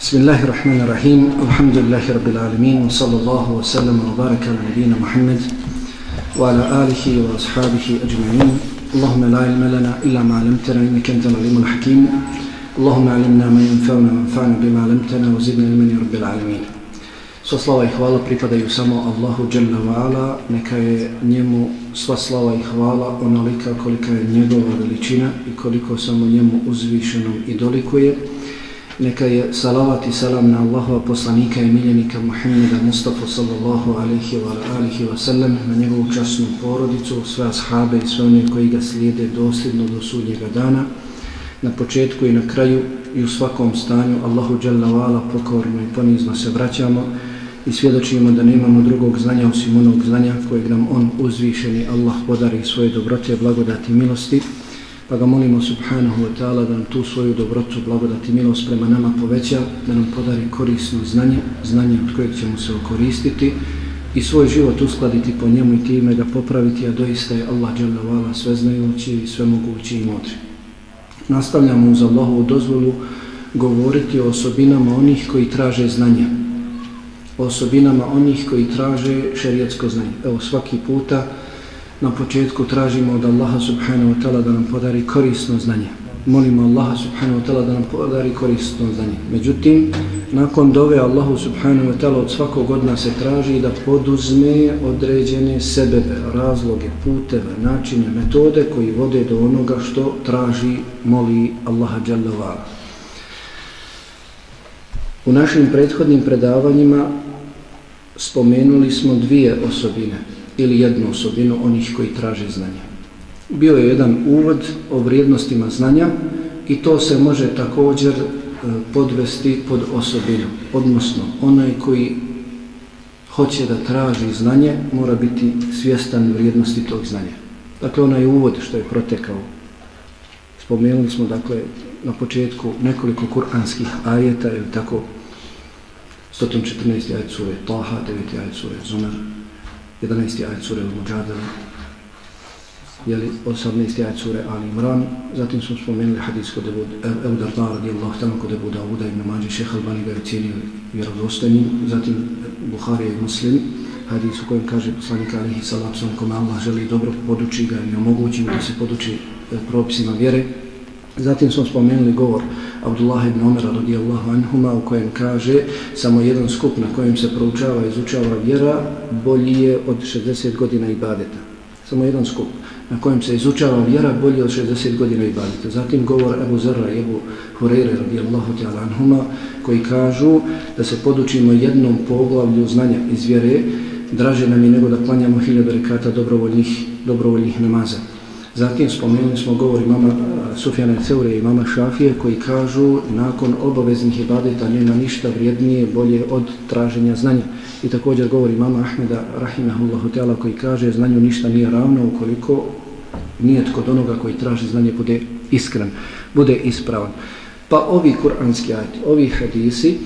بسم الله الرحمن الرحيم الحمد لله رب العالمين وصلى الله وسلم وبارك على نبينا محمد وعلى آله وأصحابه أجمعين اللهم لا علم لنا إلا ما علمتنا إنك أنت العليم الحكيم اللهم علمنا ما ينفعنا وانفعنا بما علمتنا وزدنا علما يا رب العالمين Sva slava i hvala pripadaju samo Allahu Jalla wa Ala, neka je njemu sva slava i hvala onolika kolika je njegova veličina i koliko samo njemu uzvišenom i dolikuje. Neka je salavat i salam na Allahova poslanika i miljenika Muhammeda Mustafa sallallahu alaihi wa alihi wa sallam, na njegovu časnu porodicu, sve ashabe i sve one koji ga slijede dosljedno do sudnjega dana. Na početku i na kraju i u svakom stanju Allahu Jalla wa Ala pokorno i ponizno se vraćamo i svjedočimo da nemamo drugog znanja osim onog znanja kojeg nam on uzvišeni Allah podari svoje dobrote, blagodati i milosti. Pa ga molimo subhanahu wa ta'ala da nam tu svoju dobrotu, blagodati i milost prema nama poveća, da nam podari korisno znanje, znanje od kojeg ćemo se okoristiti i svoj život uskladiti po njemu i time ga popraviti, a doista je Allah dželle vala sveznajući i svemogući i mudri. Nastavljamo uz Allahovu dozvolu govoriti o osobinama onih koji traže znanje, o osobinama onih koji traže šerijatsko znanje. Evo svaki puta na početku tražimo od Allaha subhanahu wa ta'ala da nam podari korisno znanje. Molimo Allaha subhanahu wa ta'ala da nam podari korisno znanje. Međutim, nakon dove Allahu subhanahu wa ta'ala od svakog od nas se traži da poduzme određene sebebe, razloge, puteve, načine, metode koji vode do onoga što traži, moli Allaha jalla wa U našim prethodnim predavanjima spomenuli smo dvije osobine ili jednu osobinu onih koji traže znanja. Bio je jedan uvod o vrijednostima znanja i to se može također e, podvesti pod osobinu. Odnosno, onaj koji hoće da traži znanje mora biti svjestan vrijednosti tog znanja. Dakle, onaj uvod što je protekao. Spomenuli smo, dakle, na početku nekoliko kuranskih ajeta, je tako, 114. ajet sure Taha, 9. ajet sure Zumar, 11. ajet sure Al-Mujadala, jeli 18. ajet sure Ali Imran, zatim smo spomenuli hadis kod Ebu Darda radijallahu ta'ala kod Ebu Dawuda ibn Mađe, šeha Albani ga je cijenio vjerodostanim, zatim Buharija i Muslim, hadis u kojem kaže poslanik alihi salapsom, kome Allah želi dobro poduči ga i omogući da se poduči e, propisima vjere, Zatim smo spomenuli govor Abdullah ibn Omera radijallahu anhuma u kojem kaže samo jedan skup na kojem se proučava i izučava vjera bolji je od 60 godina ibadeta. Samo jedan skup na kojem se izučava vjera bolji od 60 godina ibadeta. Zatim govor Ebu Zerra i Ebu Hureyre radijallahu ta'ala anhuma koji kažu da se podučimo jednom poglavlju znanja iz vjere draže nam je nego da klanjamo hiljadu rekata dobrovoljnih, dobrovoljnih namaza. Zatim spomenuli smo govor imama Sufjana Ceure i mama Šafije koji kažu nakon obaveznih ibadeta nema ništa vrijednije bolje od traženja znanja. I također govori mama Ahmeda Rahimahullahu Teala koji kaže znanju ništa nije ravno ukoliko nije kod onoga koji traži znanje bude iskren, bude ispravan. Pa ovi kuranski ajti, ovi hadisi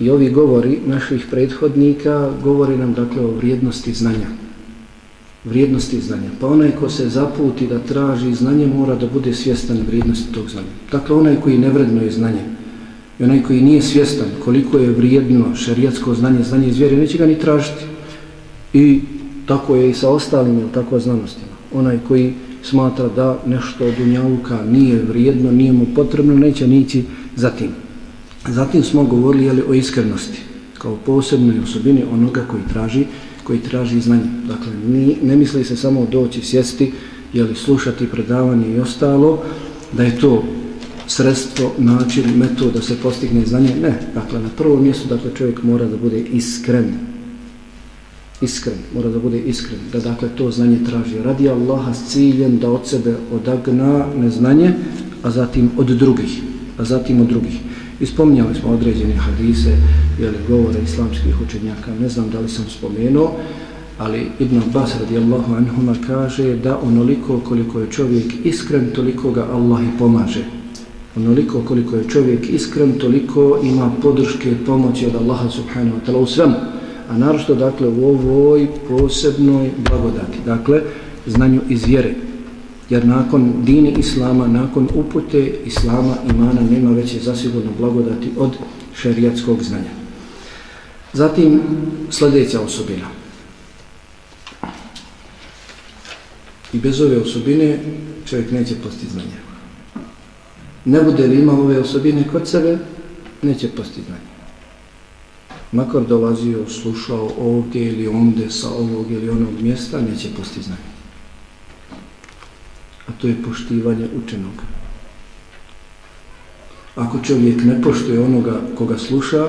i ovi govori naših prethodnika govori nam dakle o vrijednosti znanja vrijednosti znanja. Pa onaj ko se zaputi da traži znanje mora da bude svjestan vrijednosti tog znanja. Dakle, onaj koji nevredno je znanje i onaj koji nije svjestan koliko je vrijedno šerijatsko znanje, znanje iz vjere, neće ga ni tražiti. I tako je i sa ostalim ili tako znanostima. Onaj koji smatra da nešto od unjavuka nije vrijedno, nije mu potrebno, neće nići za tim. Zatim smo govorili jeli, o iskrenosti kao posebnoj osobini onoga koji traži koji traži znanje. Dakle, ni, ne misli se samo doći, sjesti, jeli, slušati predavanje i ostalo, da je to sredstvo, način, metod da se postigne znanje. Ne, dakle, na prvom mjestu dakle, čovjek mora da bude iskren. Iskren, mora da bude iskren. Da dakle to znanje traži. Radi Allaha s ciljem da od sebe odagna neznanje, a zatim od drugih. A zatim od drugih. Ispominjali smo određene hadise ili govore islamskih učenjaka, ne znam da li sam spomenuo, ali Ibn Abbas radijallahu anhuma kaže da onoliko koliko je čovjek iskren, toliko ga Allah i pomaže. Onoliko koliko je čovjek iskren, toliko ima podrške i pomoći od Allaha subhanahu wa ta'la u svemu. A narošto dakle u ovoj posebnoj blagodati, dakle znanju iz vjere jer nakon dini islama, nakon upute islama imana nema veće zasigurno blagodati od šerijatskog znanja. Zatim sljedeća osobina. I bez ove osobine čovjek neće postići znanje. Ne bude li imao ove osobine kod sebe, neće postići znanje. Makar dolazio, slušao ovdje ili onde sa ovog ili onog mjesta, neće postići znanje. A to je poštivanje učenog. Ako čovjek ne poštuje onoga koga sluša,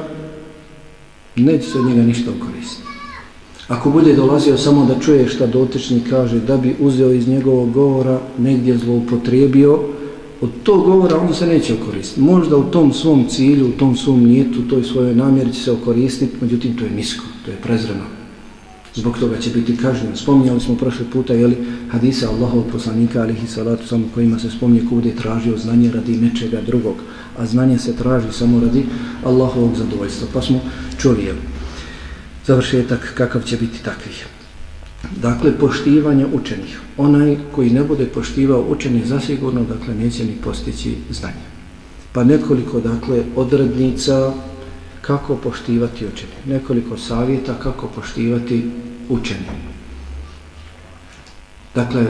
neće se od njega ništa ukoristiti. Ako bude dolazio samo da čuje šta dotični kaže, da bi uzeo iz njegovog govora, negdje zloupotrijebio, od tog govora on se neće okoristiti. Možda u tom svom cilju, u tom svom nijetu, u toj svojoj namjeri će se okoristiti, međutim to je nisko, to je prezreno. Zbog toga će biti kažnjen. Spominjali smo prošle puta, jeli, hadisa Allahov poslanika, alihi salatu, samo kojima se spominje ko bude tražio znanje radi nečega drugog, a znanje se traži samo radi Allahovog zadovoljstva. Pa smo čuli, jeli, završetak kakav će biti takvih. Dakle, poštivanje učenih. Onaj koji ne bude poštivao učenih zasigurno, dakle, neće ni postići znanje. Pa nekoliko, dakle, odrednica kako poštivati učenje. Nekoliko savjeta kako poštivati učenje. Dakle,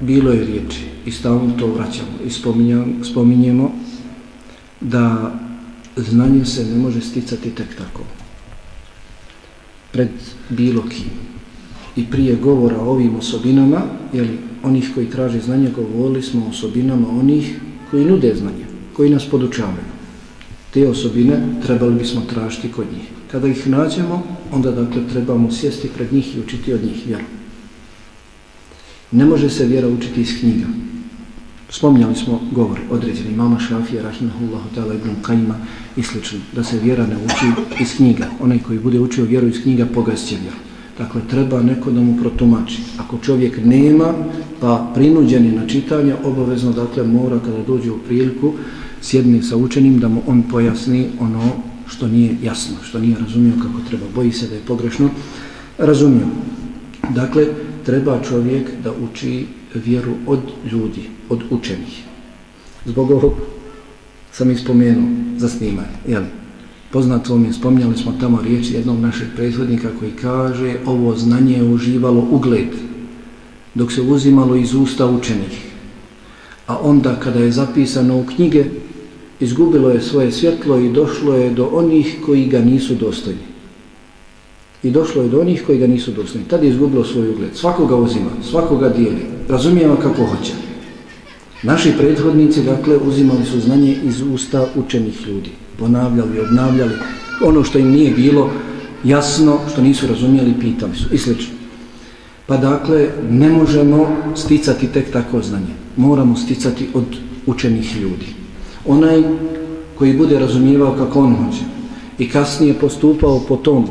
bilo je riječi i stalno to vraćamo i spominjemo da znanje se ne može sticati tek tako pred bilo kim. I prije govora o ovim osobinama, jeli, onih koji traže znanje, govorili smo o osobinama onih koji nude znanje, koji nas podučavaju. Te osobine trebali bismo tražiti kod njih. Kada ih nađemo, onda dakle trebamo sjesti pred njih i učiti od njih vjeru. Ne može se vjera učiti iz knjiga. Spominjali smo govor određeni mama Šafija, Rahimahullahu ta'ala, Ibn Kajima i sl. Da se vjera ne uči iz knjiga. Onaj koji bude učio vjeru iz knjiga, pogasće vjeru. Dakle, treba neko da mu protumači. Ako čovjek nema, pa prinuđeni na čitanje, obavezno, dakle, mora kada dođe u priliku, sjedni sa učenim, da mu on pojasni ono što nije jasno, što nije razumio kako treba. Boji se da je pogrešno razumio. Dakle, treba čovjek da uči vjeru od ljudi, od učenih. Zbog ovog sam ispomenuo za snimanje. Jel? Poznato mi je, spomnjali smo tamo riječ jednog našeg prethodnika koji kaže ovo znanje je uživalo ugled dok se uzimalo iz usta učenih. A onda kada je zapisano u knjige, izgubilo je svoje svjetlo i došlo je do onih koji ga nisu dostojni i došlo je do onih koji ga nisu dostojni. Tad je izgubilo svoj ugled. Svakoga uzima, svakoga dijeli. Razumijeva kako hoće. Naši prethodnici, dakle, uzimali su znanje iz usta učenih ljudi. Ponavljali, obnavljali. Ono što im nije bilo jasno, što nisu razumijeli, pitali su. I slično. Pa dakle, ne možemo sticati tek tako znanje. Moramo sticati od učenih ljudi. Onaj koji bude razumijevao kako on hoće i kasnije postupao po tom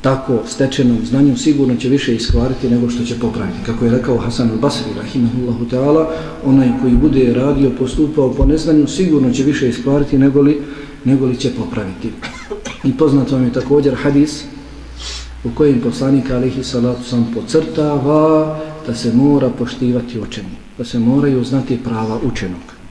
tako stečenom znanju sigurno će više iskvariti nego što će popraviti. Kako je rekao Hasan al-Basri, rahimahullahu ta'ala, onaj koji bude radio, postupao po neznanju, sigurno će više iskvariti nego li, nego li će popraviti. I poznato vam je također hadis u kojem poslanik alihi salatu sam pocrtava da se mora poštivati učeni, da se moraju znati prava učenog.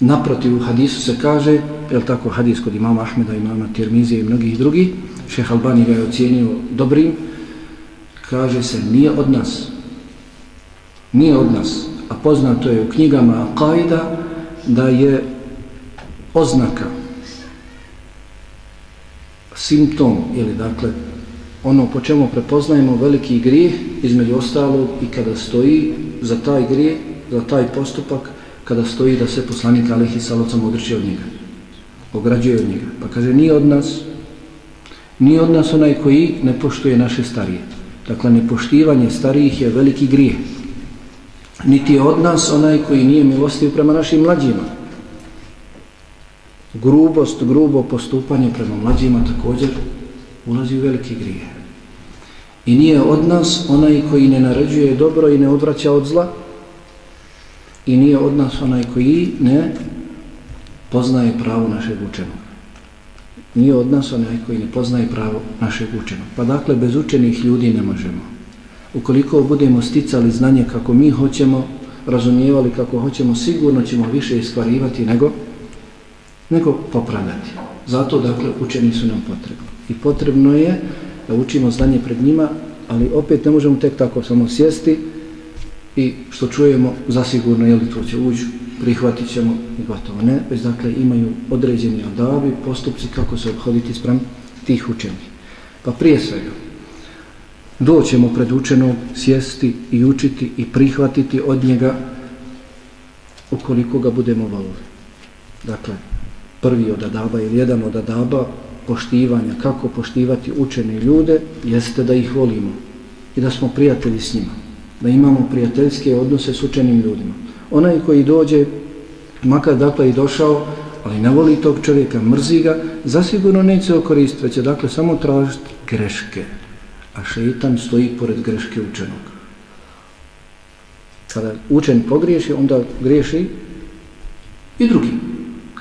Naprotiv u hadisu se kaže, je tako hadis kod imama Ahmeda, imama Tirmizije i mnogih drugih, šeha Albani ga je ocijenio dobrim, kaže se nije od nas, nije od nas, a poznato je u knjigama Qaida da je oznaka, simptom, ili dakle, ono po čemu prepoznajemo veliki grijeh, između ostalog i kada stoji za taj grijeh, za taj postupak, kada stoji da se poslanik Alihi Salocom odrči od njega, ograđuje od njega. Pa kaže, nije od nas, Nije od nas onaj koji ne poštuje naše starije. Dakle, nepoštivanje starijih je veliki grijeh. Niti je od nas onaj koji nije milostiv prema našim mlađima. Grubost, grubo postupanje prema mlađima također ulazi u veliki grijeh. I nije od nas onaj koji ne naređuje dobro i ne odvraća od zla. I nije od nas onaj koji ne poznaje pravo našeg učenog nije od nas onaj koji ne poznaje pravo našeg učenog. Pa dakle, bez učenih ljudi ne možemo. Ukoliko budemo sticali znanje kako mi hoćemo, razumijevali kako hoćemo, sigurno ćemo više iskvarivati nego, nego popravljati. Zato, dakle, učeni su nam potrebni. I potrebno je da učimo znanje pred njima, ali opet ne možemo tek tako samo sjesti i što čujemo, zasigurno, je to će uđu, prihvatit ćemo i gotovo. Ne, već dakle imaju određeni odavi, postupci kako se obhoditi sprem tih učenih. Pa prije svega, doćemo pred učenog sjesti i učiti i prihvatiti od njega ukoliko ga budemo volili. Dakle, prvi od adaba ili jedan od adaba poštivanja, kako poštivati učene ljude, jeste da ih volimo i da smo prijatelji s njima, da imamo prijateljske odnose s učenim ljudima. Onaj koji dođe, makar dakle i došao, ali ne voli tog čovjeka, mrzi ga, zasigurno neće okoristiti, već će dakle samo tražiti greške, a šeitan stoji pored greške učenog. Kada učen pogriješi, onda griješi i drugi.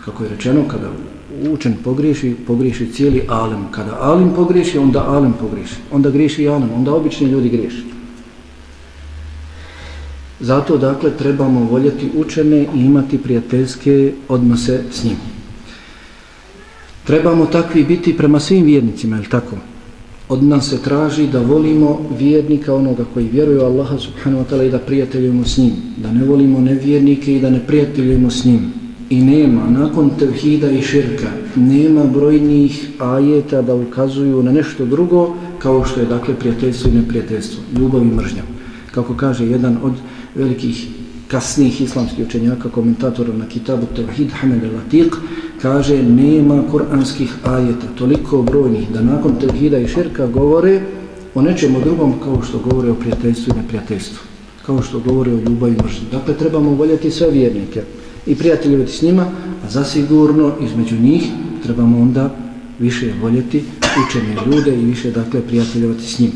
Kako je rečeno, kada učen pogriješi, pogriješi cijeli alem. Kada alem pogriješi, onda alem pogriješi. Onda griješi i alem, onda obični ljudi griješi. Zato, dakle, trebamo voljeti učene i imati prijateljske odnose s njim. Trebamo takvi biti prema svim vjernicima, je tako? Od nas se traži da volimo vjernika onoga koji vjeruje u Allaha subhanahu wa ta'ala i da prijateljujemo s njim. Da ne volimo nevjernike i da ne prijateljujemo s njim. I nema, nakon tevhida i širka, nema brojnih ajeta da ukazuju na nešto drugo kao što je dakle prijateljstvo i neprijateljstvo, ljubav i mržnja. Kako kaže jedan od velikih kasnijih islamskih učenjaka, komentatora na kitabu Tevhid Hamed al-Atiq, kaže nema kuranskih ajeta toliko brojnih da nakon Tevhida i širka govore o nečemu drugom kao što govore o prijateljstvu i neprijateljstvu, kao što govore o ljubavi i mržnji. Dakle, trebamo voljeti sve vjernike i prijateljivati s njima, a zasigurno između njih trebamo onda više voljeti učene ljude i više dakle prijateljivati s njim.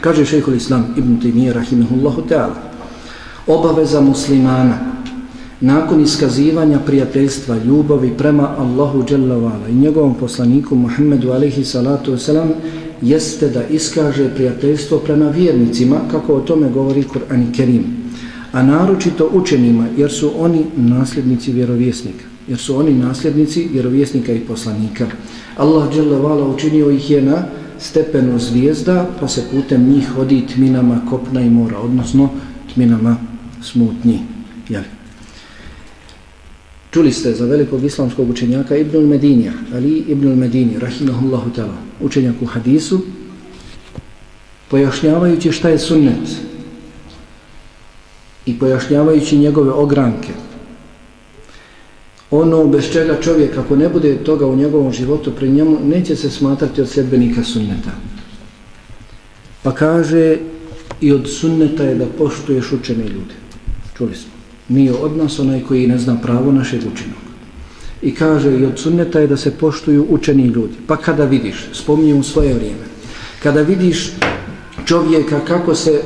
Kaže šejhul Islam Ibn Taymiyyah rahimehullahu ta'ala obaveza muslimana nakon iskazivanja prijateljstva ljubavi prema Allahu dželle vala i njegovom poslaniku Muhammedu alejhi salatu wasalam jeste da iskaže prijateljstvo prema vjernicima kako o tome govori Kur'an Kerim a naročito učenima, jer su oni nasljednici vjerovjesnika, jer su oni nasljednici vjerovjesnika i poslanika. Allah dželevala učinio ih je na stepenu zvijezda, pa se putem njih hodi tminama kopna i mora, odnosno tminama smutnji. Jel? Čuli ste za velikog islamskog učenjaka Ibnul Medinija, Ali Ibnul Medini, rahimahullahu ta'ala, učenjak u hadisu, pojašnjavajući šta je sunnet, i pojašnjavajući njegove ogranke. Ono bez čega čovjek, ako ne bude toga u njegovom životu pri njemu, neće se smatrati od sedbenika sunneta. Pa kaže i od sunneta je da poštuješ učene ljude. Čuli smo. Nije od nas onaj koji ne zna pravo našeg učinog. I kaže i od sunneta je da se poštuju učeni ljudi. Pa kada vidiš, spominje u svoje vrijeme, kada vidiš čovjeka kako se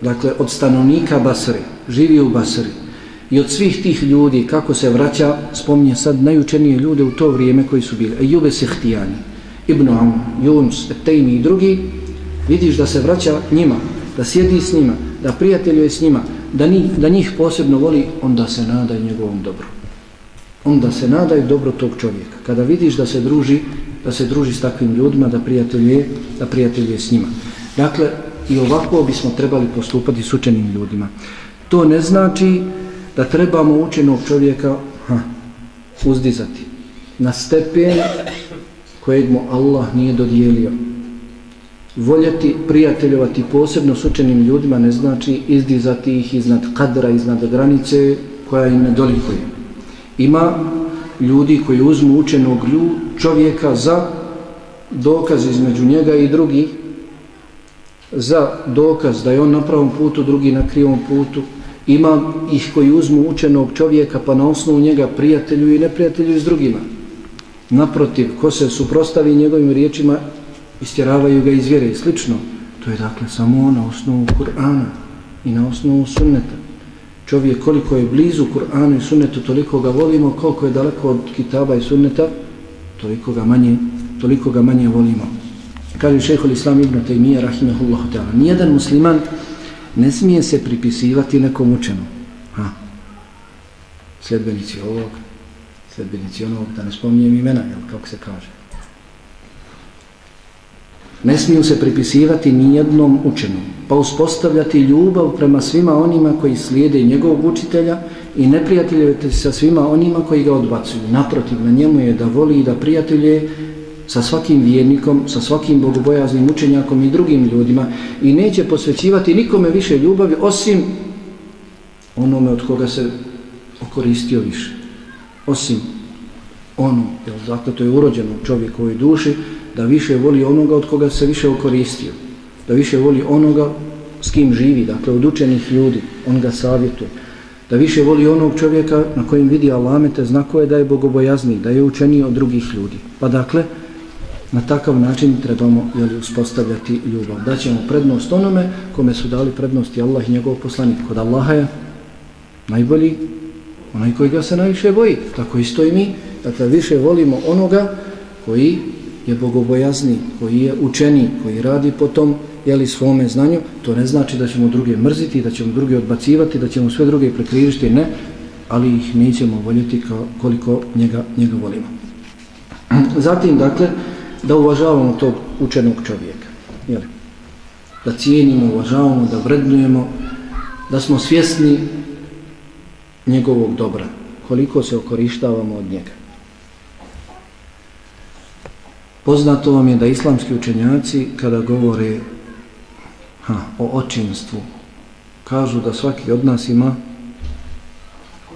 dakle od stanovnika Basre, živi u Basri i od svih tih ljudi kako se vraća, spominje sad najučenije ljude u to vrijeme koji su bili, Ejube Sehtijani, Ibn Am, Yunus, Etejmi i drugi, vidiš da se vraća njima, da sjedi s njima, da prijateljuje s njima, da, ni, da njih posebno voli, onda se nadaj njegovom dobru. Onda se nadaj dobro tog čovjeka. Kada vidiš da se druži, da se druži s takvim ljudima, da prijateljuje, da prijateljuje s njima. Dakle, i ovako bismo trebali postupati s učenim ljudima. To ne znači da trebamo učenog čovjeka ha, uzdizati na stepen kojeg mu Allah nije dodijelio. Voljeti, prijateljovati posebno s učenim ljudima ne znači izdizati ih iznad kadra, iznad granice koja im ne dolikuje. Ima ljudi koji uzmu učenog čovjeka za dokaz između njega i drugih za dokaz da je on na pravom putu, drugi na krivom putu. Ima ih koji uzmu učenog čovjeka pa na osnovu njega prijatelju i neprijatelju s drugima. Naprotiv, ko se suprostavi njegovim riječima, istjeravaju ga iz vjere i slično. To je dakle samo na osnovu Kur'ana i na osnovu sunneta. Čovjek koliko je blizu Kur'anu i sunnetu, toliko ga volimo, koliko je daleko od kitaba i sunneta, toliko ga manje, toliko ga manje volimo kaže šehol Islam ibn Taymiyyah rahimahullahu ta'ala, nijedan musliman ne smije se pripisivati nekom učenu. Ha. Sljedbenici ovog, sljedbenici onog, da ne spominjem imena, jel, kako se kaže. Ne smiju se pripisivati nijednom učenom, pa uspostavljati ljubav prema svima onima koji slijede njegovog učitelja i ne sa svima onima koji ga odbacuju. Naprotiv, na njemu je da voli i da prijatelje sa svakim vjernikom, sa svakim bogobojaznim učenjakom i drugim ljudima i neće posvećivati nikome više ljubavi osim onome od koga se okoristio više. Osim ono, jel, zato to je urođeno u čovjekovoj duši, da više voli onoga od koga se više okoristio. Da više voli onoga s kim živi, dakle od učenih ljudi, on ga savjetuje. Da više voli onog čovjeka na kojim vidi alamete, znako je da je bogobojazni, da je učeniji od drugih ljudi. Pa dakle, na takav način trebamo jeli, uspostavljati ljubav. Da ćemo prednost onome kome su dali prednosti Allah i njegov poslanik. Kod Allaha je najbolji, onaj koji ga se najviše boji. Tako isto i mi. Dakle, više volimo onoga koji je bogobojazni, koji je učeni, koji radi po tom jeli, svome znanju. To ne znači da ćemo druge mrziti, da ćemo druge odbacivati, da ćemo sve druge prekrivišti, ne. Ali ih nećemo voljeti koliko njega, njega volimo. Zatim, dakle, da uvažavamo tog učenog čovjeka. Jeli? Da cijenimo, uvažavamo, da vrednujemo, da smo svjesni njegovog dobra, koliko se okorištavamo od njega. Poznato vam je da islamski učenjaci kada govore ha, o očinstvu, kažu da svaki od nas ima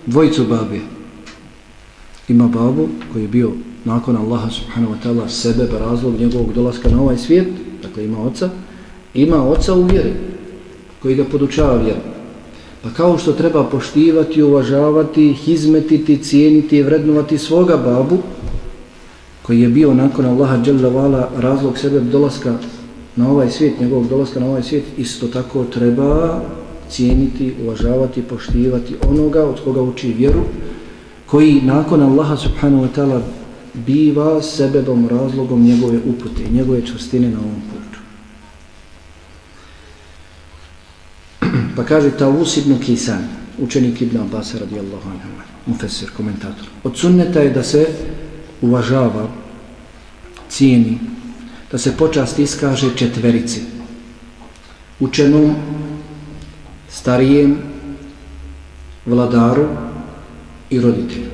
dvojicu babi. Ima babu koji je bio nakon Allaha subhanahu wa ta'ala sebe razlog njegovog dolaska na ovaj svijet, dakle ima oca, ima oca u vjeri koji ga podučava vjeru. Pa kao što treba poštivati, uvažavati, izmetiti, cijeniti i vrednovati svoga babu, koji je bio nakon Allaha Đelevala razlog sebe dolaska na ovaj svijet, njegovog dolaska na ovaj svijet, isto tako treba cijeniti, uvažavati, poštivati onoga od koga uči vjeru, koji nakon Allaha subhanahu wa ta'ala biva sebebom, razlogom njegove upute, njegove čvrstine na ovom putu. Pa kaže Tavus ibn Kisan, učenik Ibn Abbas radijallahu anhu, mufesir, komentator. Od sunneta je da se uvažava, cijeni, da se počast iskaže četverici. Učenom, starijem, vladaru i roditelju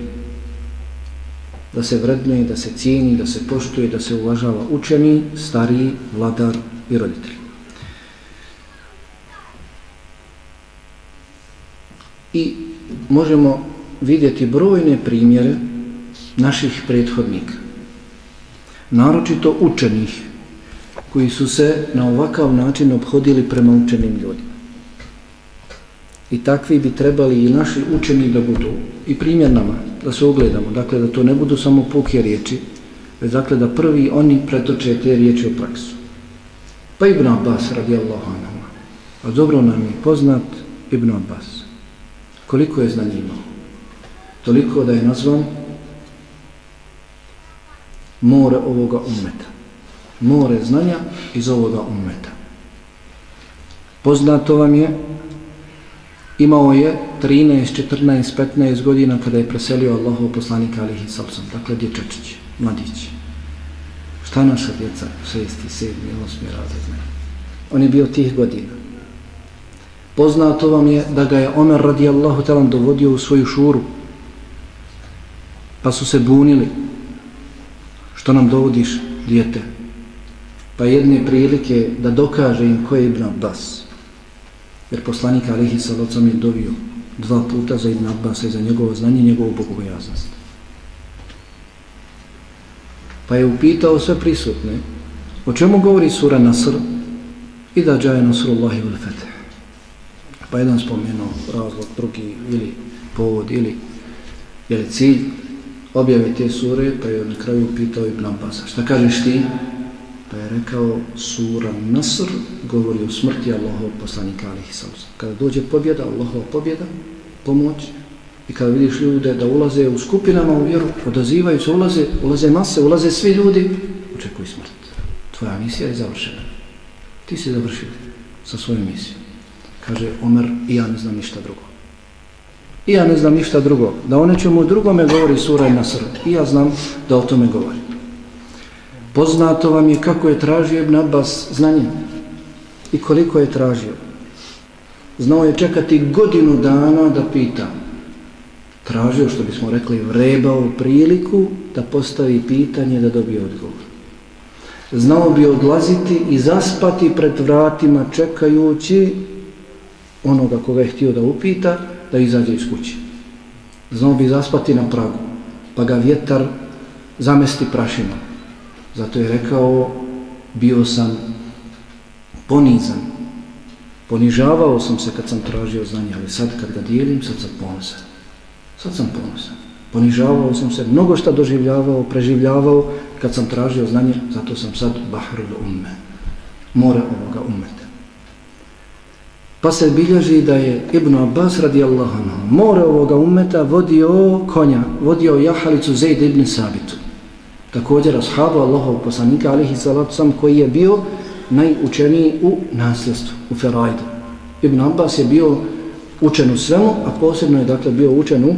da se vrednuje, da se cijeni, da se poštuje, da se uvažava učeni, stariji, vladar i roditelj. I možemo vidjeti brojne primjere naših prethodnika, naročito učenih, koji su se na ovakav način obhodili prema učenim ljudima. I takvi bi trebali i naši učeni da budu i primjer nama, da se ugledamo, dakle da to ne budu samo puke riječi, već dakle da prvi oni pretoče te riječi u praksu. Pa Ibn Abbas radijallahu anhu, a dobro nam je poznat Ibn Abbas, koliko je znanje imao, toliko da je nazvan more ovoga ummeta, more znanja iz ovoga ummeta. Poznato vam je Imao je 13, 14, 15 godina kada je preselio Allahov poslanika alihi sallam, dakle dječačić, mladić. Šta naša djeca, šesti, sedmi, osmi razredne? On je bio tih godina. Poznato vam je da ga je Omer radijallahu talan dovodio u svoju šuru, pa su se bunili. Što nam dovodiš, djete? Pa jedne prilike da dokaže im ko je Ibn Abbas. Jer poslanik Alihi Salocam je dovio dva puta za Ibn Abbas i za njegovo znanje i njegovu bogobojaznost. Pa je upitao sve prisutne o čemu govori sura Nasr i da džaje Nasrullahi ul Feteh. Pa jedan spomenuo razlog, drugi ili povod ili ili cilj objave te sure, pa je na kraju pitao Ibn Abbas. Šta kažeš ti? Pa je rekao sura Nasr govori o smrti Allahov poslanika alihi sallam. Kada dođe pobjeda, Allahova pobjeda, pomoć i kada vidiš ljude da ulaze u skupinama u vjeru, odazivaju se, ulaze, ulaze mase, ulaze svi ljudi, očekuj smrt. Tvoja misija je završena. Ti si završio sa svojom misijom. Kaže Omer i ja ne znam ništa drugo. I ja ne znam ništa drugo. Da o nečemu drugome govori sura nasr. I ja znam da o tome govori. Poznato vam je kako je tražio Ibn Abbas znanje. I koliko je tražio. Znao je čekati godinu dana da pita. Tražio, što bismo rekli, vrebao priliku da postavi pitanje da dobije odgovor. Znao bi odlaziti i zaspati pred vratima čekajući onoga koga je htio da upita, da izađe iz kuće. Znao bi zaspati na pragu, pa ga vjetar zamesti prašinom. Zato je rekao, bio sam ponizan, ponižavao sam se kad sam tražio znanje, ali sad kad ga dijelim, sad sam ponosan. Sad sam ponosan. Ponižavao sam se, mnogo šta doživljavao, preživljavao kad sam tražio znanje, zato sam sad bahrul umme, more ovoga umeta. Pa se bilježi da je Ibn Abbas radijallahu anhu more ovoga umeta vodio konja, vodio jahalicu Zaid ibn Sabitu. Također ashabu Allahov poslanika alihi salatu sam koji je bio najučeniji u nasljedstvu, u Ferajdu. Ibn Abbas je bio učen u svemu, a posebno je dakle bio učen u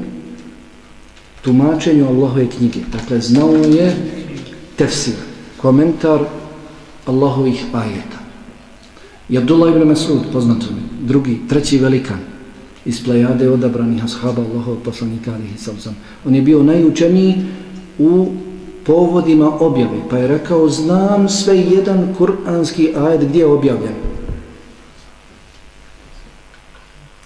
tumačenju Allahove knjige. Dakle, znao je tefsir, komentar Allahovih ajeta. I Abdullah ibn Mas'ud, poznato mi, drugi, treći velikan iz plejade odabranih ashaba Allahov poslanika alihi sallam. On je bio najučeniji u povodima objave, pa je rekao, znam sve jedan kuranski ajet gdje je objavljen.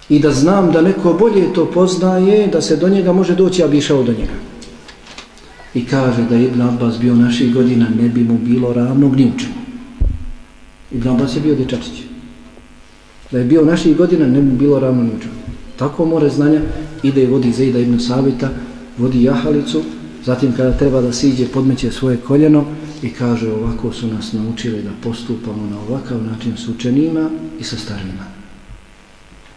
I da znam da neko bolje to poznaje, da se do njega može doći, a bi išao do njega. I kaže da je Ibn Abbas bio naših godina, ne bi mu bilo ravnog ni učenu. Ibn Abbas je bio dječačić. Da je bio naših godina, ne bi bilo ravno ničo. Tako more znanja ide i vodi Zejda ibn Savita, vodi jahalicu, zatim kada treba da siđe, podmeće svoje koljeno i kaže ovako su nas naučili da postupamo na ovakav način s učenima i sa starima.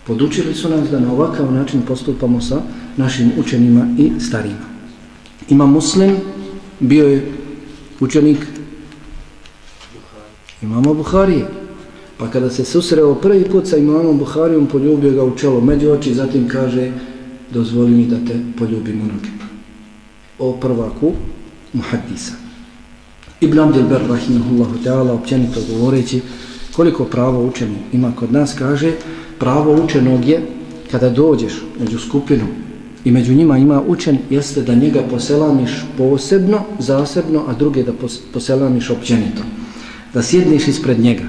Podučili su nas da na ovakav način postupamo sa našim učenima i starima. Ima muslim, bio je učenik Imamo Buharije. Pa kada se susreo prvi put sa imamom Buharijom, poljubio ga u čelo među oči, zatim kaže, dozvoli mi da te poljubim u noge. O prvaku muhadisa. Ibn Abdelber, rahimahullahu ta'ala, općenito govoreći, koliko pravo učeni ima kod nas, kaže, pravo učenog je, kada dođeš među skupinu i među njima ima učen, jeste da njega poselamiš posebno, zasebno, a druge da poselamiš općenito da sjedniš ispred njega,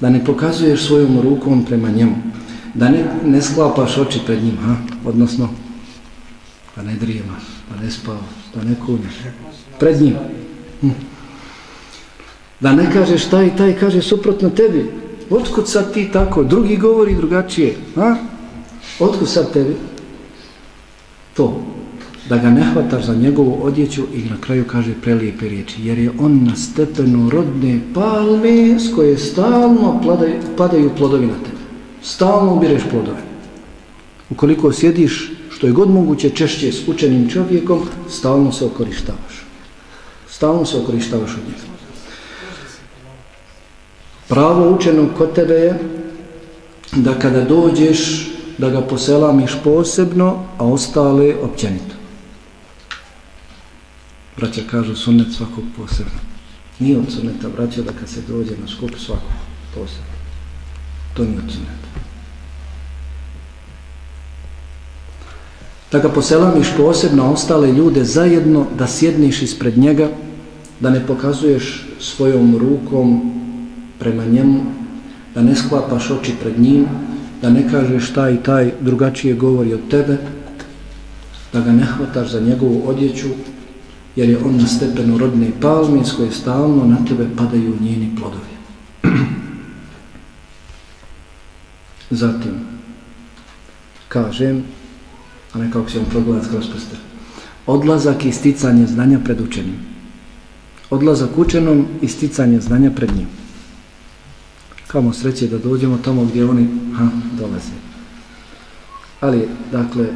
da ne pokazuješ svojom rukom prema njemu, da ne, ne sklapaš oči pred njim, ha? odnosno da ne drijemaš, da ne spavaš, da ne kunješ, pred njim. Hm. Da ne kažeš taj, taj kaže suprotno tebi. Otkud sad ti tako? Drugi govori drugačije. Ha? Otkud sad tebi? To da ga ne hvataš za njegovu odjeću i na kraju kaže prelijepe riječi, jer je on na stepenu rodne palme s koje stalno padaju, padaju plodovi na tebe. Stalno ubireš plodove. Ukoliko sjediš što je god moguće češće s učenim čovjekom, stalno se okorištavaš. Stalno se okorištavaš od njega. Pravo učenog kod tebe je da kada dođeš da ga poselamiš posebno, a ostale općenito. Braća kažu sunnet svakog posebno. Nije od sunneta, braća, da kad se dođe na skup svakog posebno. To nije od sunneta. Da ga poselamiš posebno ostale ljude zajedno, da sjedniš ispred njega, da ne pokazuješ svojom rukom prema njemu, da ne sklapaš oči pred njim, da ne kažeš taj i taj drugačije govori od tebe, da ga ne hvataš za njegovu odjeću, jer je on na stepenu rodne palme s koje stalno na tebe padaju njeni plodovi. Zatim, kažem, a nekako se on progledat kroz prste, odlazak i sticanje znanja pred učenim. Odlazak učenom i sticanje znanja pred njim. Kamo sreće da dođemo tamo gdje oni ha, dolaze. Ali, dakle,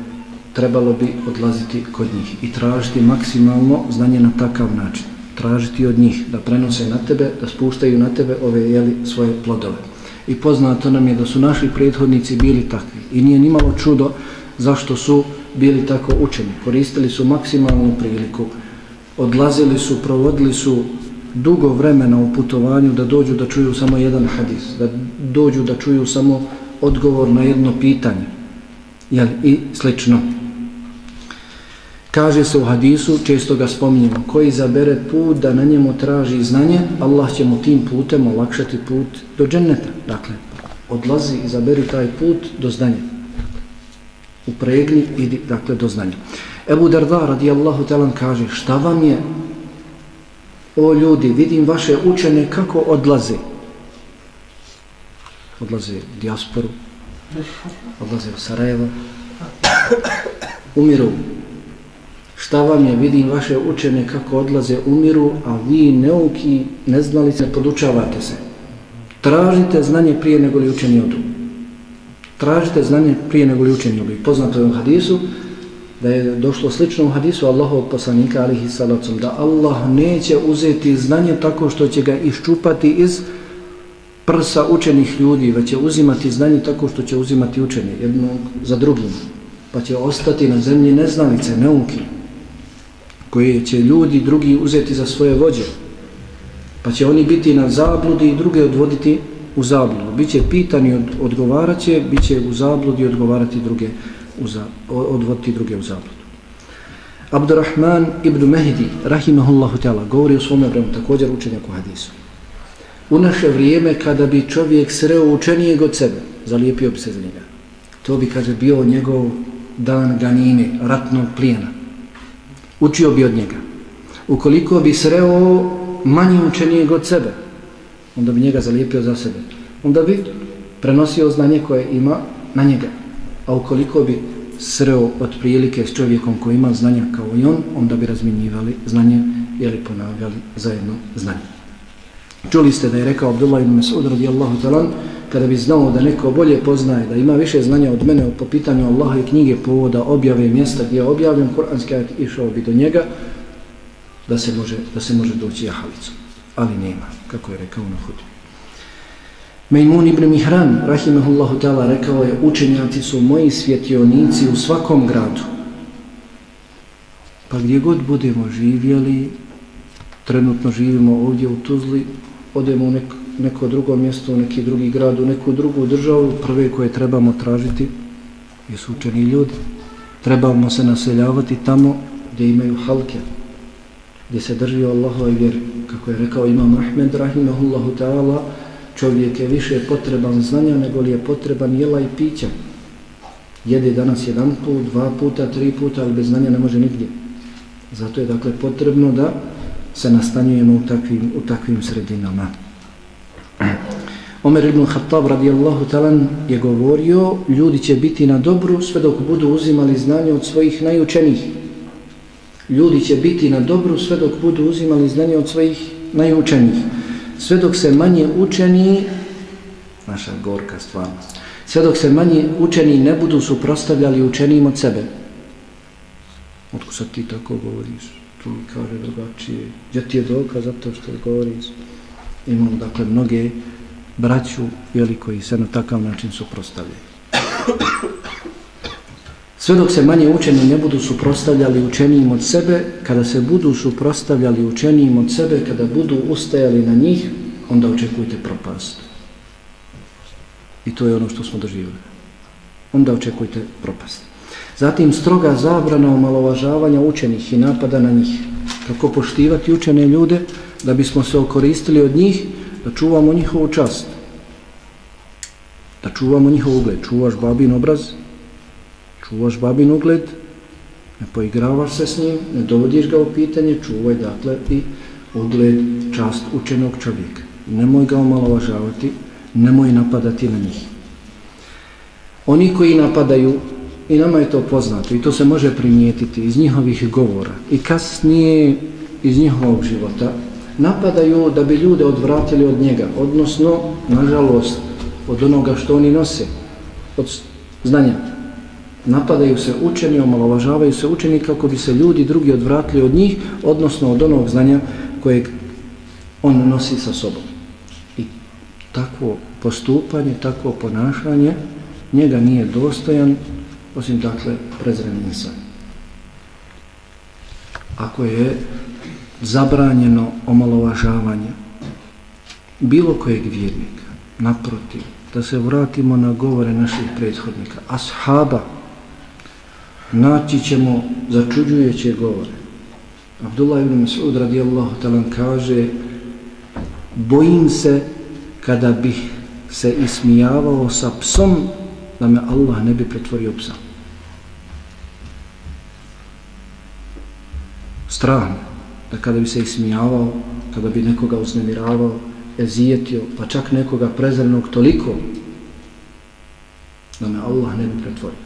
trebalo bi odlaziti kod njih i tražiti maksimalno znanje na takav način. Tražiti od njih da prenose na tebe, da spuštaju na tebe ove jeli svoje plodove. I poznato nam je da su naši prethodnici bili takvi. I nije nimalo čudo zašto su bili tako učeni. Koristili su maksimalnu priliku, odlazili su, provodili su dugo vremena u putovanju da dođu da čuju samo jedan hadis, da dođu da čuju samo odgovor na jedno pitanje. Jel, I slično. Kaže se u hadisu, često ga spominjemo, koji zabere put da na njemu traži znanje, Allah će mu tim putem olakšati put do dženneta. Dakle, odlazi i zaberi taj put do znanja. Upregni i dakle do znanja. Ebu Darda radijallahu talan kaže, šta vam je, o ljudi, vidim vaše učene kako odlaze. Odlaze u dijasporu, odlaze u Sarajevo, umiru šta vam je, vidim vaše učene kako odlaze, umiru, a vi neuki, neznalice, podučavate se. Tražite znanje prije nego li učeni odu. Tražite znanje prije nego li učeni odu. Poznato je u hadisu, da je došlo slično u hadisu Allahovog poslanika alihi salacom, da Allah neće uzeti znanje tako što će ga iščupati iz prsa učenih ljudi, već će uzimati znanje tako što će uzimati učenje jednog za drugim. Pa će ostati na zemlji neznalice, neuki koje će ljudi drugi uzeti za svoje vođe. Pa će oni biti na zabludi i druge odvoditi u zabludu. Biće pitani, od, odgovarat će, bit će u zabludi odgovarati druge, u za, odvoditi druge u zabludu. Abdurrahman ibn Mehdi, rahimahullahu ta'ala, govori u svome vremenu, također učenjak u hadisu. U naše vrijeme, kada bi čovjek sreo učenijeg od sebe, zalijepio bi se za njega. To bi, kaže, bio njegov dan ganine, ratnog plijena učio bi od njega. Ukoliko bi sreo manje učenijeg od sebe, onda bi njega zalijepio za sebe. Onda bi prenosio znanje koje ima na njega. A ukoliko bi sreo otprilike s čovjekom koji ima znanja kao i on, onda bi razminjivali znanje ili ponavljali zajedno znanje. Čuli ste da je rekao Abdullah ibn Mas'ud radijallahu talan, kada bi znao da neko bolje poznaje, da ima više znanja od mene po pitanju Allaha i knjige povoda, objave mjesta gdje je objavljen kuranski ajat, išao bi do njega, da se može, da se može doći jahalicom. Ali nema, kako je rekao na hudbi. Mejmun ibn Mihran, rahimahullahu ta'ala, rekao je, učenjaci su moji svjetionici u svakom gradu. Pa gdje god budemo živjeli, trenutno živimo ovdje u Tuzli, odemo u neko, neko drugo mjesto, u neki drugi grad, u neku drugu državu, prve koje trebamo tražiti jesu učeni ljudi. Trebamo se naseljavati tamo gdje imaju halke, gdje se drži Allahove vjeri. Kako je rekao Imam Ahmed, rahimahullahu ta'ala, čovjek je više potreban znanja nego li je potreban jela i pića. Jede danas jedan put, dva puta, tri puta, ali bez znanja ne može nigdje. Zato je dakle potrebno da se nastanjujemo u takvim, u takvim sredinama. Omer ibn Khattab radijallahu talan je govorio ljudi će biti na dobru sve dok budu uzimali znanje od svojih najučenijih. Ljudi će biti na dobru sve dok budu uzimali znanje od svojih najučenijih. Sve dok se manje učeni, naša gorka stvarnost, sve dok se manje učeni ne budu suprostavljali učenijim od sebe. Otko sad ti tako govoriš? Tu mi kaže drugačije. Gdje ti je dokaz za to što govoriš? Imamo dakle mnoge braću jeli, koji se na takav način suprostavljaju. Sve dok se manje učeni ne budu suprostavljali učenijim od sebe, kada se budu suprostavljali učenijim od sebe, kada budu ustajali na njih, onda očekujte propast. I to je ono što smo doživjeli. Onda očekujte propast. Zatim stroga zabrana omalovažavanja učenih i napada na njih. Kako poštivati učene ljude da bismo se okoristili od njih, da čuvamo njihovu čast. Da čuvamo njihov ugled. Čuvaš babin obraz, čuvaš babin ugled, ne poigravaš se s njim, ne dovodiš ga u pitanje, čuvaj dakle i ugled, čast učenog čovjeka. Nemoj ga omalovažavati, nemoj napadati na njih. Oni koji napadaju, i nama je to poznato, i to se može primijetiti iz njihovih govora, i kasnije iz njihovog života, napadaju da bi ljude odvratili od njega, odnosno, nažalost, od onoga što oni nose, od znanja. Napadaju se učeni, omalovažavaju se učeni kako bi se ljudi drugi odvratili od njih, odnosno od onog znanja kojeg on nosi sa sobom. I takvo postupanje, takvo ponašanje njega nije dostojan osim dakle prezreni insan. Ako je zabranjeno omalovažavanje bilo kojeg vjernika, naprotiv, da se vratimo na govore naših prethodnika, ashaba, naći ćemo začuđujeće govore. Abdullah ibn Mas'ud radijallahu talan kaže bojim se kada bih se ismijavao sa psom da me Allah ne bi pretvorio psa. Strah da kada bi se ismijavao, kada bi nekoga uznemiravao, ezijetio, pa čak nekoga prezrenog toliko, da me Allah ne bi pretvorio.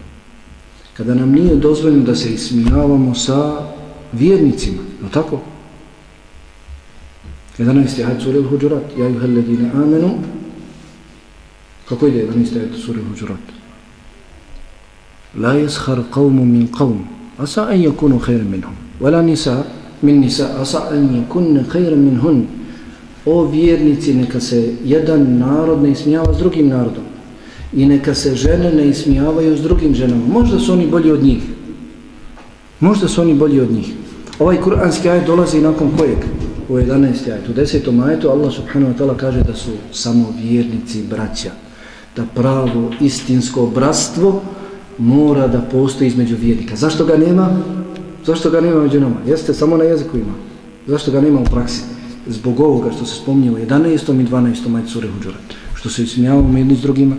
Kada nam nije dozvoljeno da se ismijavamo sa vjernicima, no tako? 11. ajed sura Al-Huđurat, ja juha ledine amenu, kako ide 11. ajed sura Al-Huđurat? La yaskhar qawmu min qawm, asa an yakunu khayran minhum, wala nisa min nisa, asa'ni kun khayran min hun O vjernici, neka se jedan narod ne ismijava s drugim narodom i neka se žene ne ismijavaju s drugim ženama. Možda su oni bolji od njih. Možda su oni bolji od njih. Ovaj kuranski ajet dolazi nakon kojeg? U 11. ajetu. U 10. ajetu Allah subhanahu wa ta'ala kaže da su samo vjernici braća. Da pravo istinsko bratstvo mora da postoji između vjernika. Zašto ga nema? Zašto ga nema među nama? Jeste samo na jeziku ima. Zašto ga nema u praksi? Zbog ovoga što se spominje u 11. i 12. maj sure Huđurat. Što se ismijavamo jedni s drugima,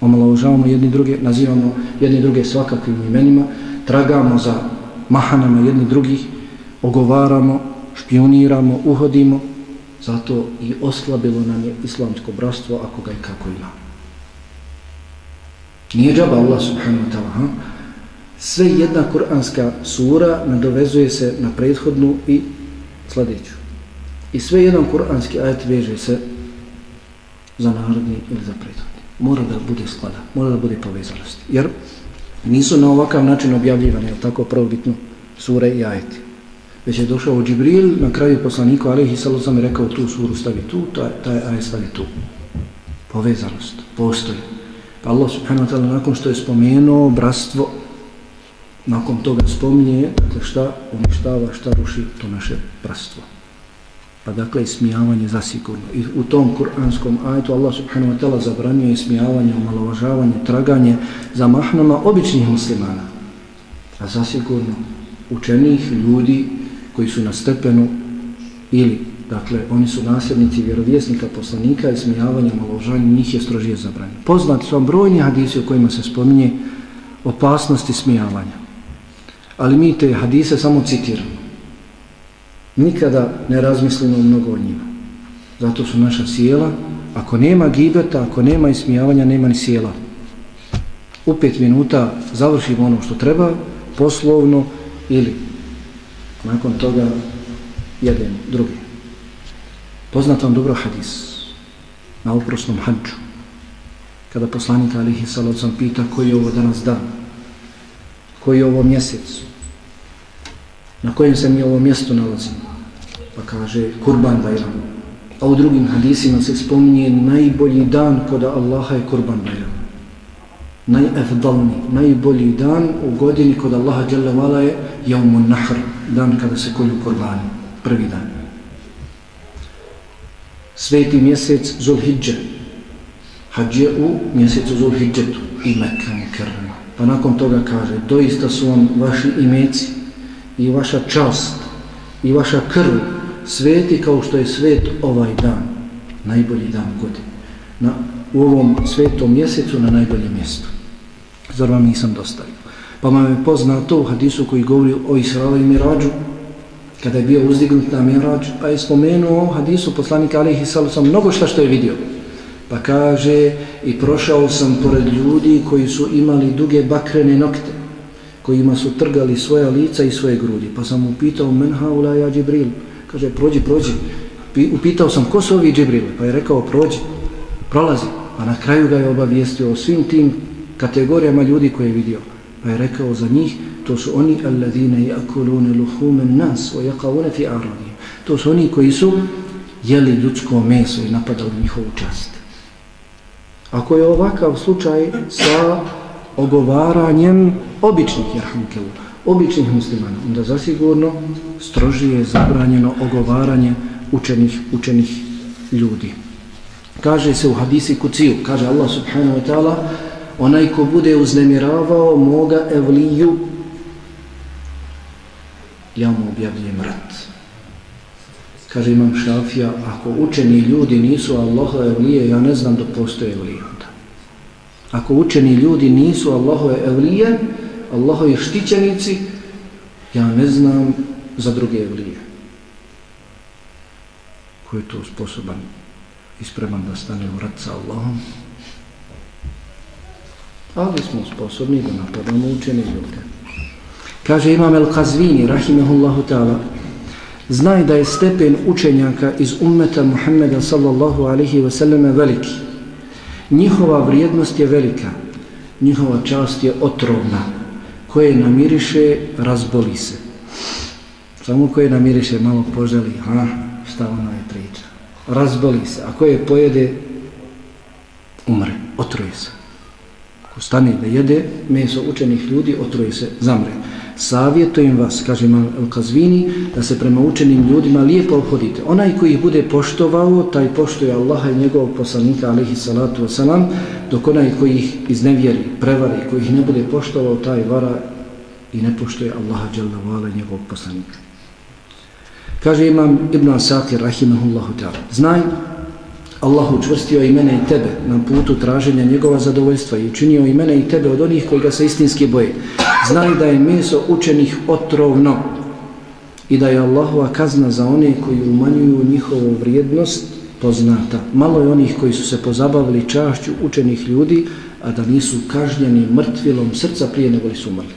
omalovažavamo jedni druge, nazivamo jedni druge svakakvim imenima, tragamo za mahanama jedni drugih, ogovaramo, špioniramo, uhodimo, zato i oslabilo nam je islamsko bratstvo ako ga i kako ima. Nije džaba Allah subhanahu wa ta'ala. Sve jedna kuranska sura nadovezuje se na prethodnu i sljedeću. I sve jedan kuranski ajet veže se za narodni ili za prethodni. Mora da bude sklada, mora da bude povezanost. Jer nisu na ovakav način objavljivane, je tako prvobitno, sure i ajeti. Već je došao Džibril, na kraju poslaniku, ali ih sam je rekao tu suru stavi tu, taj, taj ajet stavi tu. Povezanost, postoji. Pa Allah subhanahu wa ta'ala nakon što je spomenuo bratstvo, nakon toga spominje, dakle šta uništava, šta ruši to naše prstvo. Pa dakle, ismijavanje zasigurno. I u tom kuranskom ajetu Allah subhanahu wa ta'ala zabranio ismijavanje, omalovažavanje, traganje za mahnama običnih muslimana. A zasigurno učenih ljudi koji su na stepenu ili, dakle, oni su nasljednici vjerovjesnika, poslanika ismijavanje, omalovažavanje, njih je strožije zabranio. Poznati su vam brojni hadisi u kojima se spominje opasnosti smijavanja. Ali mi te hadise samo citiramo nikada ne razmislimo mnogo o njima. Zato su naša sjela, ako nema gibeta, ako nema ismijavanja, nema ni sjela. U pet minuta završimo ono što treba, poslovno ili nakon toga jedan drugi. Poznat vam dobro hadis na uprosnom hađu. Kada poslanik Alihi Salocam pita koji je ovo danas dan, koji je ovo mjesec, na kojem se mi ovo mjesto nalazimo pa kaže kurban bajram. A u drugim hadisima se spominje najbolji dan kada Allaha je kurban bajram. Najefdalni, najbolji dan u godini kod Allaha Jalla Vala je jaumun nahr, dan kada se kolju kurbani, prvi dan. Sveti mjesec Zulhidže, hađe u mjesecu Zulhidžetu i Mekkanu Kerrema. Pa nakon toga kaže, doista su vam vaši imeci i vaša čast i vaša krv sveti kao što je svet ovaj dan, najbolji dan godine, na, u ovom svetom mjesecu na najboljem mjestu. Zar vam nisam dostavio? Pa vam je poznato u hadisu koji govori o Israelu i Mirađu, kada je bio uzdignut na Mirađ, pa je spomenuo hadisu poslanika Alihi Salusa mnogo šta što je vidio. Pa kaže, i prošao sam pored ljudi koji su imali duge bakrene nokte, kojima su trgali svoja lica i svoje grudi. Pa sam upitao, men haula ja Džibril, kaže prođi, prođi. Upitao sam ko su ovi džibrile, pa je rekao prođi, prolazi. A na kraju ga je obavijestio o svim tim kategorijama ljudi koje je vidio. Pa je rekao za njih, to su oni alladine yakulune luhumen nas o yakavune fi arani. To su oni koji su jeli ljudsko meso i napadali njihovu čast. Ako je ovakav slučaj sa ogovaranjem običnih jerhamkelu, običnih muslimana, onda zasigurno strožije je zabranjeno ogovaranje učenih, učenih ljudi. Kaže se u hadisi kuciju, kaže Allah subhanahu wa ta'ala, onaj ko bude uznemiravao moga evliju, ja mu objavljujem rat. Kaže imam šafija, ako učeni ljudi nisu Allahove evlije, ja ne znam da postoje evlije. Ako učeni ljudi nisu Allahove evlije, Allahovi štićenici, ja ne znam za druge evlije. Ko je to sposoban i spreman da stane u rat sa Allahom? Ali smo sposobni da napadamo učeni ljude. Kaže Imam El-Kazvini, rahimehullahu ta'ala, znaj da je stepen učenjaka iz ummeta Muhammeda sallallahu alaihi ve veliki. Njihova vrijednost je velika, njihova čast je otrovna, koje namiriše, razboli se. Samo koje namiriše, malo poželi, ha, šta ona je priča. Razboli se, a koje pojede, umre, otruje se. Ko stane da jede meso učenih ljudi, otruje se, zamre savjetujem vas, kaže imam Al-Kazvini, da se prema učenim ljudima lijepo obhodite. Onaj koji ih bude poštovao, taj poštuje Allaha i njegovog poslanika, alihi salatu wasalam, dok onaj koji ih iznevjeri, prevari, koji ih ne bude poštovao, taj vara i ne poštuje Allaha dželda vala i njegovog poslanika. Kaže imam Ibn Asakir, rahimahullahu ta'ala, znaj, Allah učvrstio i mene i tebe na putu traženja njegova zadovoljstva i učinio i mene i tebe od onih koji ga se istinski boje. Znaj da je meso učenih otrovno i da je Allahova kazna za one koji umanjuju njihovu vrijednost poznata. Malo je onih koji su se pozabavili čašću učenih ljudi, a da nisu kažnjeni mrtvilom srca prije nego li su umrli.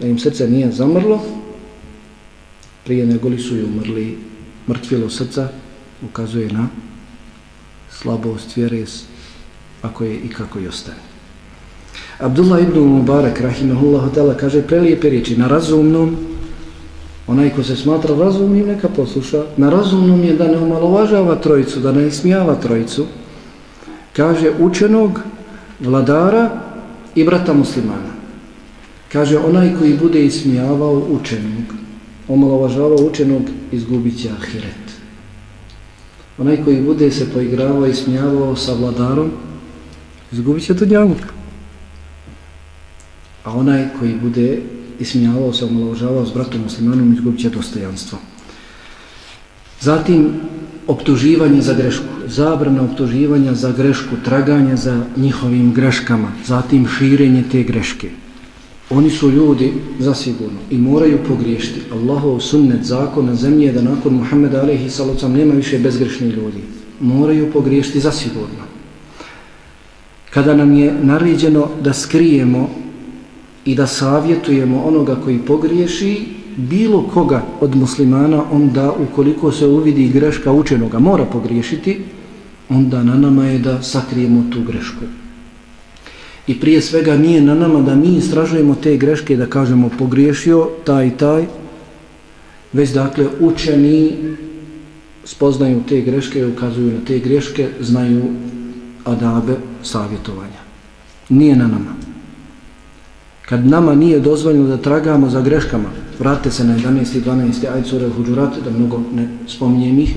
Da im srce nije zamrlo, prije nego li su umrli mrtvilo srca, ukazuje na slabost vjere, ako je i kako i ostane. Abdullah ibn Mubarak, rahimahullahu ta'ala, kaže prelijepe riječi, na razumnom, onaj ko se smatra razumnim, neka posluša, na razumnom je da ne omalovažava trojicu, da ne ismijava trojicu, kaže učenog, vladara i brata muslimana. Kaže, onaj koji bude ismijavao učenog, omalovažavao učenog, izgubit će ahiret. Onaj koji bude se poigravao i smijavao sa vladarom, izgubit će tudnjavuk a onaj koji bude ismijavao se, omalovažavao s bratom muslimanom, izgubit će dostojanstvo. Zatim, optuživanje za grešku, zabrana optuživanja za grešku, traganje za njihovim greškama, zatim širenje te greške. Oni su ljudi zasigurno i moraju pogriješiti. Allahov sunnet, zakon na zemlji je da nakon Muhammeda alaihi salocam nema više bezgrešnih ljudi. Moraju pogriješiti zasigurno. Kada nam je naređeno da skrijemo i da savjetujemo onoga koji pogriješi bilo koga od muslimana onda ukoliko se uvidi greška učenoga mora pogriješiti onda na nama je da sakrijemo tu grešku i prije svega nije na nama da mi istražujemo te greške da kažemo pogriješio taj i taj već dakle učeni spoznaju te greške ukazuju na te greške znaju adabe savjetovanja nije na nama kad nama nije dozvoljeno da tragamo za greškama, vrate se na 11. i 12. ajcure sura Huđurat, da mnogo ne spominjem ih,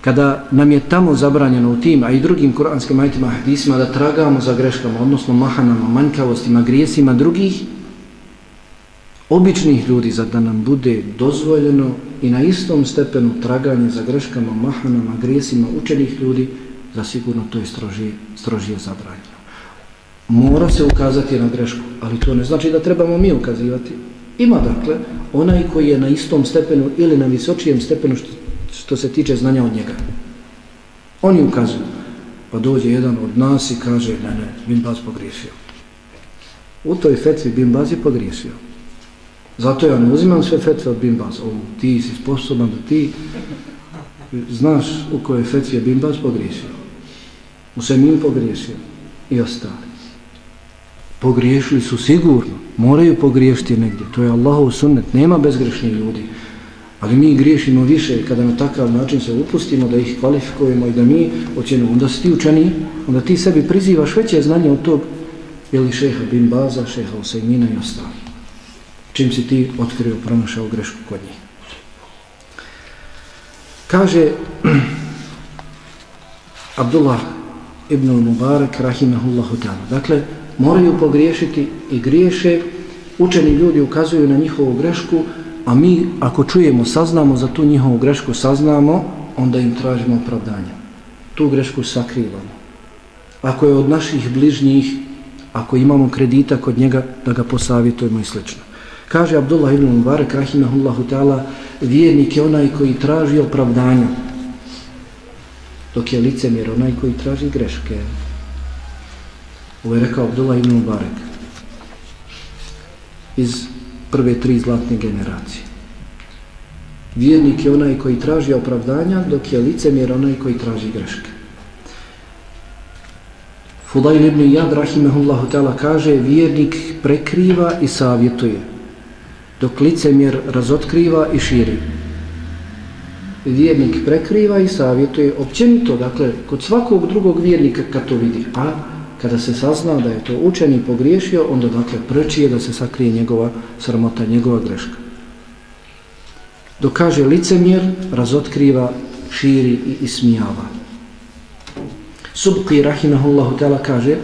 kada nam je tamo zabranjeno u tim, a i drugim kuranskim ajitima, hadisima, da tragamo za greškama, odnosno mahanama, manjkavostima, grijesima drugih, običnih ljudi, za da nam bude dozvoljeno i na istom stepenu traganje za greškama, mahanama, grijesima učenih ljudi, za sigurno to je strožije, strožije zabranjeno mora se ukazati na grešku, ali to ne znači da trebamo mi ukazivati. Ima dakle onaj koji je na istom stepenu ili na visočijem stepenu što, što se tiče znanja od njega. Oni ukazuju. Pa dođe jedan od nas i kaže, ne, ne, Bin Baz pogriješio. U toj fetvi Bin Baz je pogriješio. Zato ja ne uzimam sve fetve od Bin Baz. O, ti si sposoban da ti znaš u kojoj fetvi je Bin Baz pogriješio. U Semin pogriješio. I ostali pogriješili su sigurno, moraju pogriješiti negdje, to je Allahov sunnet, nema bezgrešnih ljudi, ali mi griješimo više kada na takav način se upustimo da ih kvalifikujemo i da mi ocjenujemo. onda si ti učeni, onda ti sebi prizivaš veće znanje od tog ili šeha Bin Baza, šeha Osejmina i ostali. Čim si ti otkrio, pronašao grešku kod njih. Kaže Abdullah ibn Mubarak rahimahullahu ta'ala. Dakle, moraju pogriješiti i griješe, učeni ljudi ukazuju na njihovu grešku, a mi ako čujemo, saznamo za tu njihovu grešku, saznamo, onda im tražimo opravdanje. Tu grešku sakrivamo. Ako je od naših bližnjih, ako imamo kredita kod njega, da ga posavjetujemo i slično. Kaže Abdullah ibn Mubarak rahimahullahu ta'ala, vjernik je onaj koji traži opravdanje, dok je licemjer onaj koji traži greške. Ovo je rekao Abdullah ibn Mubarak iz prve tri zlatne generacije. Vjernik je onaj koji traži opravdanja, dok je licemjer onaj koji traži greške. Fudail ibn Iyad rahimahullahu ta'ala kaže vjernik prekriva i savjetuje dok licemjer razotkriva i širi. Vjernik prekriva i savjetuje općenito, dakle, kod svakog drugog vjernika kad to vidi, a kada se sazna da je to učeni pogriješio, onda dakle prčije da se sakrije njegova sramota, njegova greška. Dok kaže licemjer, razotkriva, širi i ismijava. Subqi rahimahullahu ta'ala kaže,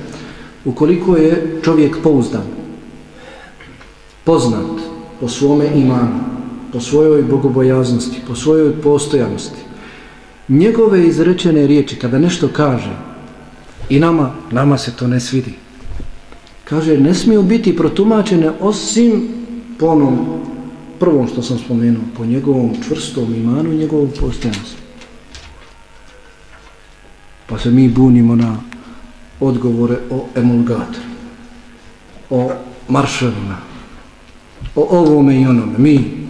ukoliko je čovjek pouzdan, poznat, po svome imanu, po svojoj bogobojaznosti, po svojoj postojanosti. Njegove izrečene riječi, kada nešto kaže, i nama, nama se to ne svidi. Kaže, ne smiju biti protumačene osim po onom prvom što sam spomenuo, po njegovom čvrstom imanu i njegovom postojanosti. Pa se mi bunimo na odgovore o emulgatoru, o marševima, o ovome i onome. Mi,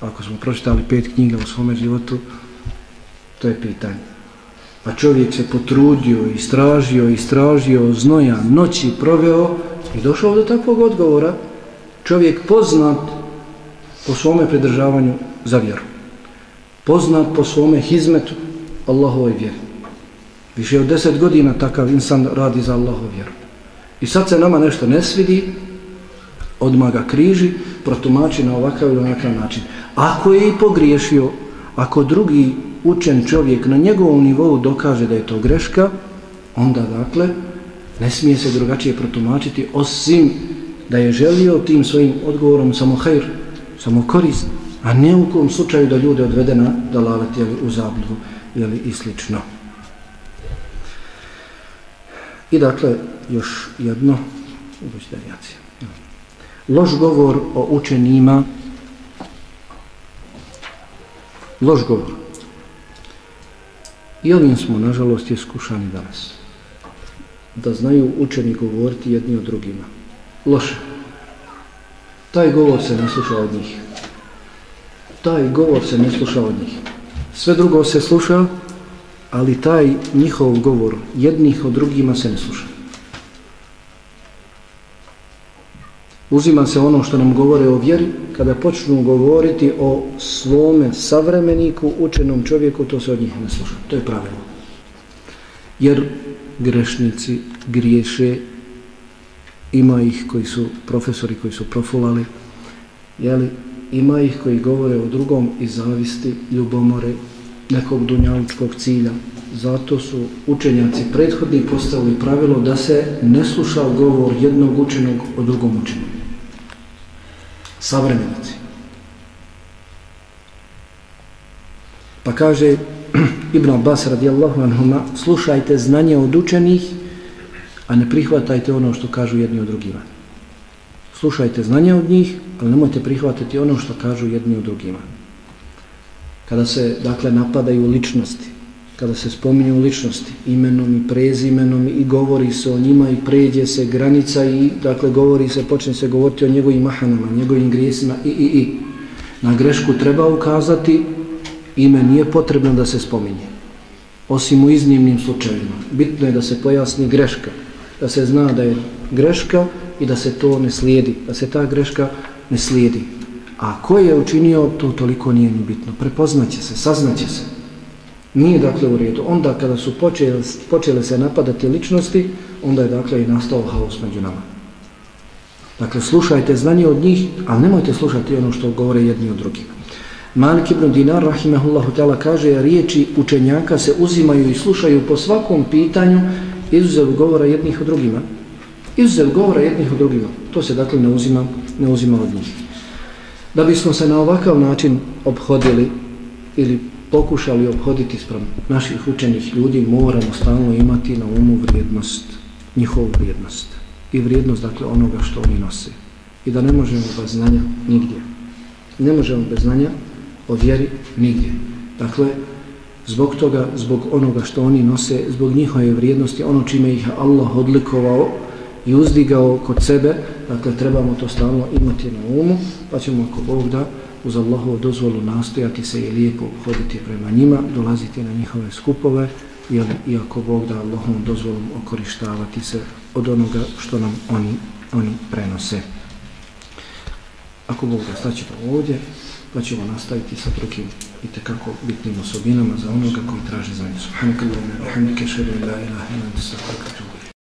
ako smo pročitali pet knjiga u svome životu, to je pitanje. Pa čovjek se potrudio, istražio, istražio, znoja, noći proveo i došao do takvog odgovora. Čovjek poznat po svome pridržavanju za vjeru. Poznat po svome hizmetu Allahovoj vjeri. Više od deset godina takav insan radi za Allahovu vjeru. I sad se nama nešto ne svidi, odmah ga križi, protumači na ovakav ili onakav način. Ako je i pogriješio, ako drugi učen čovjek na njegovom nivou dokaže da je to greška, onda dakle ne smije se drugačije protumačiti osim da je želio tim svojim odgovorom samo hajr, samo korist, a ne u kom slučaju da ljude odvede na dalavet jeli, u zabludu ili i slično. I dakle, još jedno, ubući derijacija loš govor o učenima. Loš govor i ovim smo nažalost iskušani danas. Da znaju učeni govoriti jedni od drugima. Loše. Taj govor se ne sluša od njih. Taj govor se ne sluša od njih. Sve drugo se sluša ali taj njihov govor jednih od drugima se ne sluša. Uzima se ono što nam govore o vjeri, kada počnu govoriti o svome savremeniku, učenom čovjeku, to se od njih ne sluša. To je pravilo. Jer grešnici griješe, ima ih koji su profesori, koji su profulali, jeli, ima ih koji govore o drugom i zavisti, ljubomore, nekog dunjalučkog cilja. Zato su učenjaci prethodni postavili pravilo da se ne sluša govor jednog učenog o drugom učenog savremenici. Pa kaže Ibn Abbas radijallahu anhuma, slušajte znanje od učenih, a ne prihvatajte ono što kažu jedni od drugima. Slušajte znanje od njih, ali nemojte prihvatiti ono što kažu jedni od drugima. Kada se, dakle, napadaju ličnosti, kada se spominju ličnosti imenom i prezimenom i govori se o njima i pređe se granica i dakle govori se, počne se govoriti o njegovim mahanama, njegovim grijesima i, i, i. Na grešku treba ukazati, ime nije potrebno da se spominje. Osim u iznimnim slučajima. Bitno je da se pojasni greška, da se zna da je greška i da se to ne slijedi, da se ta greška ne slijedi. A ko je učinio, to toliko nije ni bitno. Prepoznaće se, saznaće se Nije dakle u redu. Onda kada su počele, počele se napadati ličnosti, onda je dakle i nastao haos među nama. Dakle, slušajte znanje od njih, ali nemojte slušati ono što govore jedni od drugih. Malik ibn Dinar, rahimahullahu ta'ala, kaže, riječi učenjaka se uzimaju i slušaju po svakom pitanju, izuzev govora jednih od drugima. Izuzev govora jednih od drugima. To se dakle ne uzima, ne uzima od njih. Da bismo se na ovakav način obhodili ili pokušali obhoditi sprem naših učenih ljudi, moramo stalno imati na umu vrijednost, njihovu vrijednost i vrijednost dakle onoga što oni nose. I da ne možemo bez znanja nigdje. Ne možemo bez znanja o vjeri nigdje. Dakle, zbog toga, zbog onoga što oni nose, zbog njihove vrijednosti, ono čime ih Allah odlikovao i uzdigao kod sebe, dakle, trebamo to stalno imati na umu, pa ćemo ako Bog da, uz Allahovu dozvolu nastojati se i lijepo hoditi prema njima, dolaziti na njihove skupove, jel, iako Bog da Allahovom dozvolom okorištavati se od onoga što nam oni, oni prenose. Ako Bog da staćemo ovdje, pa ćemo nastaviti sa drugim i tekako bitnim osobinama za onoga koji traži za. Subhanakallahu wa bihamdika la ilaha illa anta